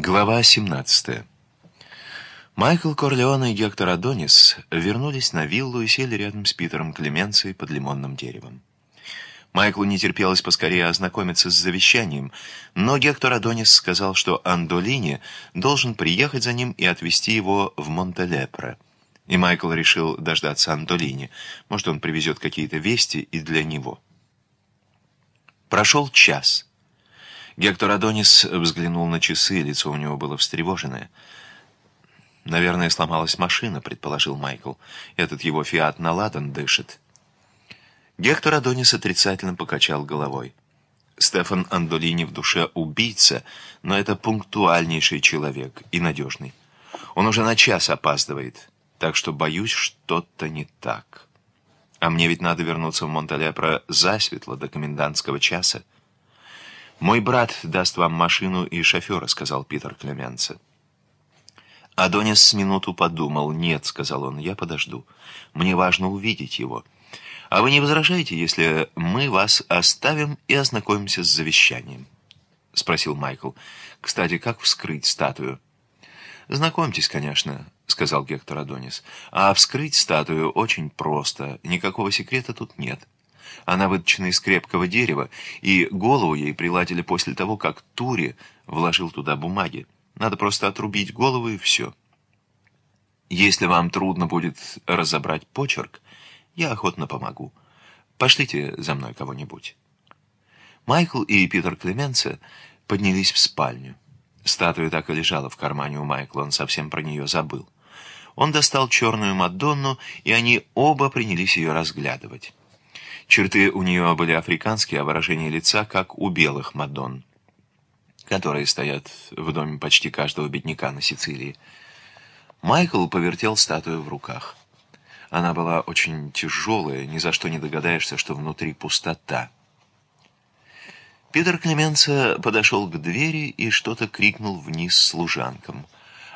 Глава 17 Майкл Корлеоне и Гектор Адонис вернулись на виллу и сели рядом с Питером Клеменцией под лимонным деревом. Майклу не терпелось поскорее ознакомиться с завещанием, но Гектор Адонис сказал, что Андолини должен приехать за ним и отвезти его в Монтелепре. И Майкл решил дождаться Андолини. Может, он привезет какие-то вести и для него. Прошел час. Гектор Адонис взглянул на часы, лицо у него было встревоженное. «Наверное, сломалась машина», — предположил Майкл. «Этот его фиат на ладан дышит». Гектор Адонис отрицательно покачал головой. Стефан Андолини в душе убийца, но это пунктуальнейший человек и надежный. Он уже на час опаздывает, так что боюсь, что-то не так. А мне ведь надо вернуться в Монталепро засветло до комендантского часа. «Мой брат даст вам машину и шофера», — сказал Питер Клеменце. Адонис с минуту подумал. «Нет», — сказал он, — «я подожду. Мне важно увидеть его. А вы не возражаете, если мы вас оставим и ознакомимся с завещанием?» — спросил Майкл. «Кстати, как вскрыть статую?» «Знакомьтесь, конечно», — сказал Гектор Адонис. «А вскрыть статую очень просто. Никакого секрета тут нет». Она выточена из крепкого дерева, и голову ей приладили после того, как Тури вложил туда бумаги. Надо просто отрубить голову и все. Если вам трудно будет разобрать почерк, я охотно помогу. Пошлите за мной кого-нибудь. Майкл и Питер Клеменце поднялись в спальню. Статуя так и лежала в кармане у Майкла, он совсем про нее забыл. Он достал черную Мадонну, и они оба принялись ее разглядывать. Черты у нее были африканские, а выражение лица, как у белых Мадонн, которые стоят в доме почти каждого бедняка на Сицилии. Майкл повертел статую в руках. Она была очень тяжелая, ни за что не догадаешься, что внутри пустота. Питер Клеменца подошел к двери и что-то крикнул вниз служанкам.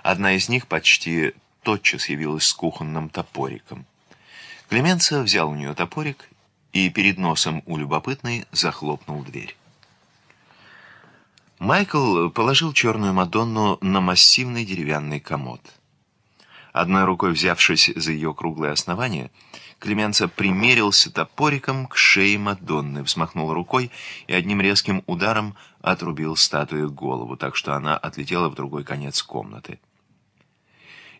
Одна из них почти тотчас явилась с кухонным топориком. Клеменца взял у нее топорик и перед носом у любопытной захлопнул дверь. Майкл положил черную Мадонну на массивный деревянный комод. Одной рукой взявшись за ее круглое основание, Клеменца примерился топориком к шее Мадонны, взмахнул рукой и одним резким ударом отрубил статую голову, так что она отлетела в другой конец комнаты.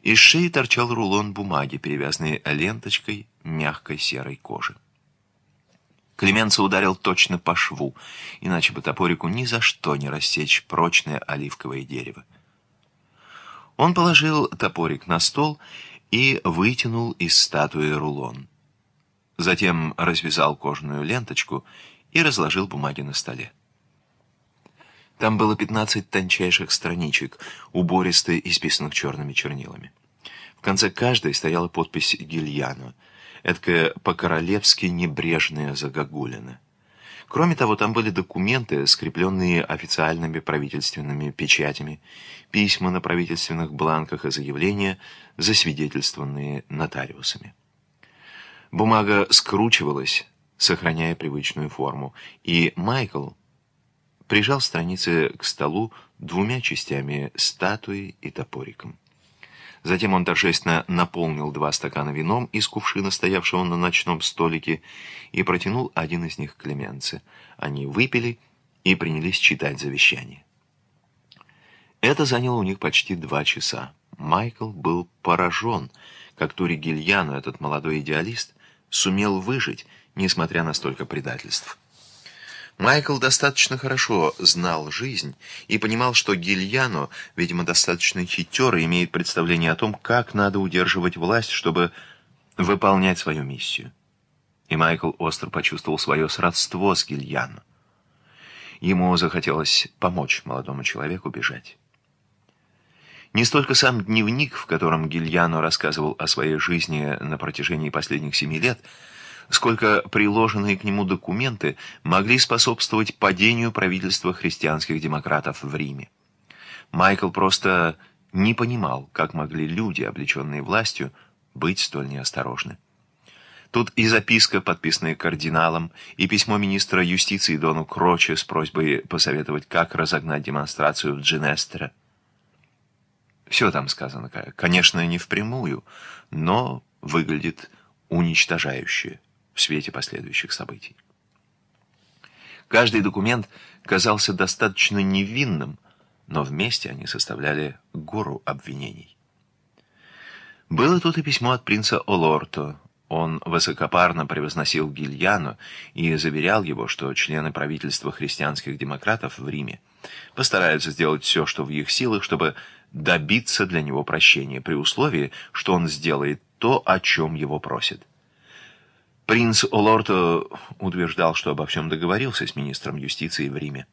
Из шеи торчал рулон бумаги, перевязанный ленточкой мягкой серой кожи. Клеменца ударил точно по шву, иначе бы топорику ни за что не рассечь прочное оливковое дерево. Он положил топорик на стол и вытянул из статуи рулон. Затем развязал кожаную ленточку и разложил бумаги на столе. Там было пятнадцать тончайших страничек, убористо исписанных черными чернилами. В конце каждой стояла подпись «Гильяно», эдакая по-королевски небрежная загогулина. Кроме того, там были документы, скрепленные официальными правительственными печатями, письма на правительственных бланках и заявления, засвидетельствованные нотариусами. Бумага скручивалась, сохраняя привычную форму, и Майкл прижал страницы к столу двумя частями статуи и топориком. Затем он торжественно наполнил два стакана вином из кувшина, стоявшего на ночном столике, и протянул один из них Клеменце. Они выпили и принялись читать завещание. Это заняло у них почти два часа. Майкл был поражен, как Тури Гильяно, этот молодой идеалист, сумел выжить, несмотря на столько предательств. Майкл достаточно хорошо знал жизнь и понимал, что Гильяно, видимо, достаточно хитер и имеет представление о том, как надо удерживать власть, чтобы выполнять свою миссию. И Майкл остро почувствовал свое сродство с Гильяно. Ему захотелось помочь молодому человеку бежать. Не столько сам дневник, в котором Гильяно рассказывал о своей жизни на протяжении последних семи лет, сколько приложенные к нему документы могли способствовать падению правительства христианских демократов в Риме. Майкл просто не понимал, как могли люди, облеченные властью, быть столь неосторожны. Тут и записка, подписанная кардиналом, и письмо министра юстиции Дону Кроче с просьбой посоветовать, как разогнать демонстрацию в Джинестре. Все там сказано, конечно, не впрямую, но выглядит уничтожающе в свете последующих событий. Каждый документ казался достаточно невинным, но вместе они составляли гору обвинений. Было тут и письмо от принца Олорто. Он высокопарно превозносил Гильяно и заверял его, что члены правительства христианских демократов в Риме постараются сделать все, что в их силах, чтобы добиться для него прощения, при условии, что он сделает то, о чем его просит. Принц Олорто утверждал, что обо всем договорился с министром юстиции в Риме.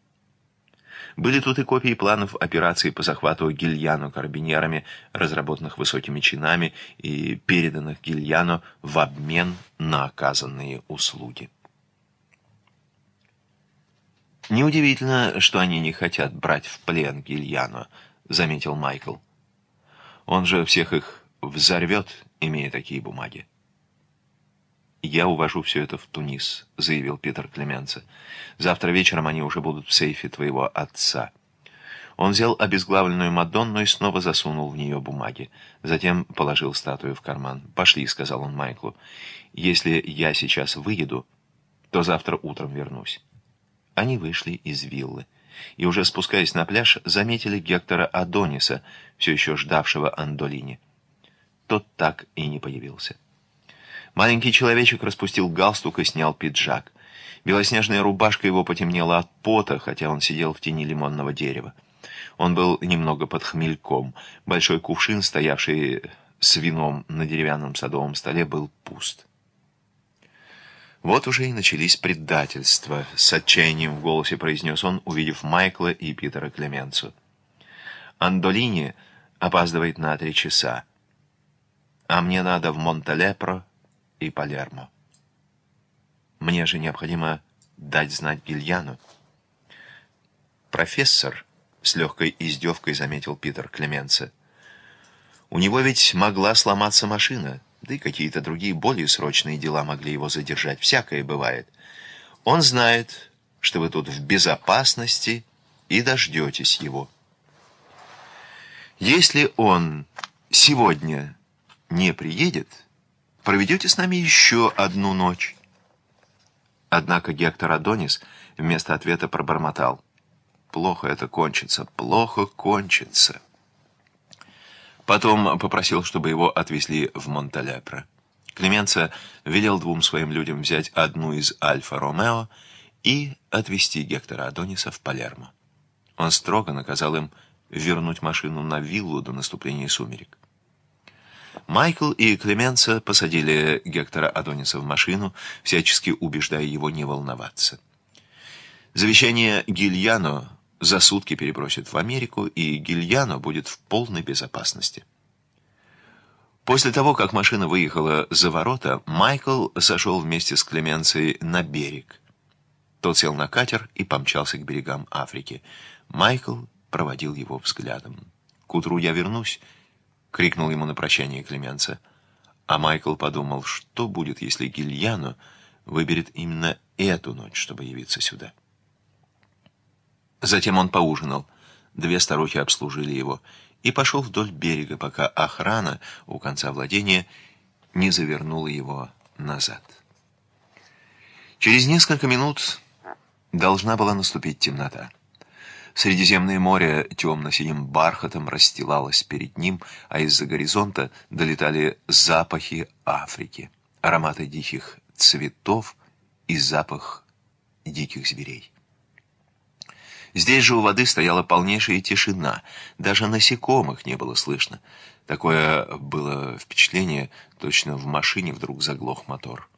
Были тут и копии планов операции по захвату Гильяно карабинерами, разработанных высокими чинами и переданных Гильяно в обмен на оказанные услуги. «Неудивительно, что они не хотят брать в плен Гильяно», — заметил Майкл. «Он же всех их взорвет, имея такие бумаги». «Я увожу все это в Тунис», — заявил Питер Клеменце. «Завтра вечером они уже будут в сейфе твоего отца». Он взял обезглавленную Мадонну и снова засунул в нее бумаги. Затем положил статую в карман. «Пошли», — сказал он Майклу. «Если я сейчас выеду, то завтра утром вернусь». Они вышли из виллы и, уже спускаясь на пляж, заметили Гектора Адониса, все еще ждавшего Андолини. Тот так и не появился. Маленький человечек распустил галстук и снял пиджак. Белоснежная рубашка его потемнела от пота, хотя он сидел в тени лимонного дерева. Он был немного под хмельком. Большой кувшин, стоявший с вином на деревянном садовом столе, был пуст. Вот уже и начались предательства. С отчаянием в голосе произнес он, увидев Майкла и Питера Клеменцу. Андолини опаздывает на три часа. А мне надо в Монталепро и Палермо. Мне же необходимо дать знать Гильяну. Профессор, с легкой издевкой заметил Питер Клеменце. У него ведь могла сломаться машина, да и какие-то другие более срочные дела могли его задержать. Всякое бывает. Он знает, что вы тут в безопасности и дождетесь его. Если он сегодня не приедет, проведете с нами еще одну ночь». Однако Гектор Адонис вместо ответа пробормотал. «Плохо это кончится, плохо кончится». Потом попросил, чтобы его отвезли в Монталепро. Клеменца велел двум своим людям взять одну из Альфа-Ромео и отвезти Гектора Адониса в Палермо. Он строго наказал им вернуть машину на виллу до наступления сумерек. Майкл и Клеменца посадили Гектора Адониса в машину, всячески убеждая его не волноваться. Завещание Гильяно за сутки перебросит в Америку, и Гильяно будет в полной безопасности. После того, как машина выехала за ворота, Майкл сошел вместе с Клеменцией на берег. Тот сел на катер и помчался к берегам Африки. Майкл проводил его взглядом. «К утру я вернусь», — крикнул ему на прощание Клеменца. А Майкл подумал, что будет, если Гильяно выберет именно эту ночь, чтобы явиться сюда. Затем он поужинал. Две старухи обслужили его и пошел вдоль берега, пока охрана у конца владения не завернула его назад. Через несколько минут должна была наступить темнота. Средиземное море темно-синим бархатом расстилалось перед ним, а из-за горизонта долетали запахи Африки, ароматы диких цветов и запах диких зверей. Здесь же у воды стояла полнейшая тишина, даже насекомых не было слышно. Такое было впечатление, точно в машине вдруг заглох мотор.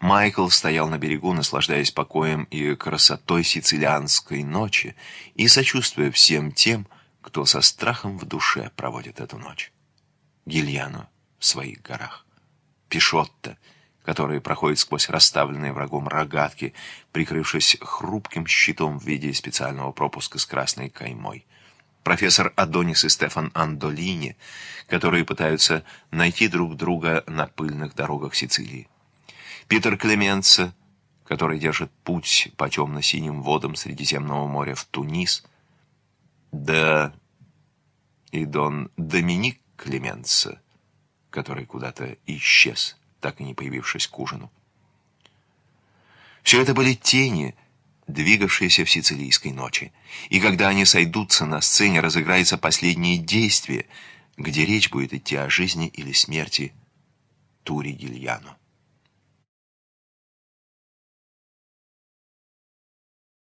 Майкл стоял на берегу, наслаждаясь покоем и красотой сицилианской ночи и сочувствуя всем тем, кто со страхом в душе проводит эту ночь. Гильяно в своих горах, Пишотто, который проходит сквозь расставленные врагом рогатки, прикрывшись хрупким щитом в виде специального пропуска с красной каймой. Профессор Адонис и Стефан Андолини, которые пытаются найти друг друга на пыльных дорогах Сицилии. Питер Клеменца, который держит путь по темно-синим водам Средиземного моря в Тунис, да и Дон Доминик Клеменца, который куда-то исчез, так и не появившись к ужину. Все это были тени, двигавшиеся в сицилийской ночи. И когда они сойдутся на сцене, разыграется последнее действие, где речь будет идти о жизни или смерти Тури Гильяно.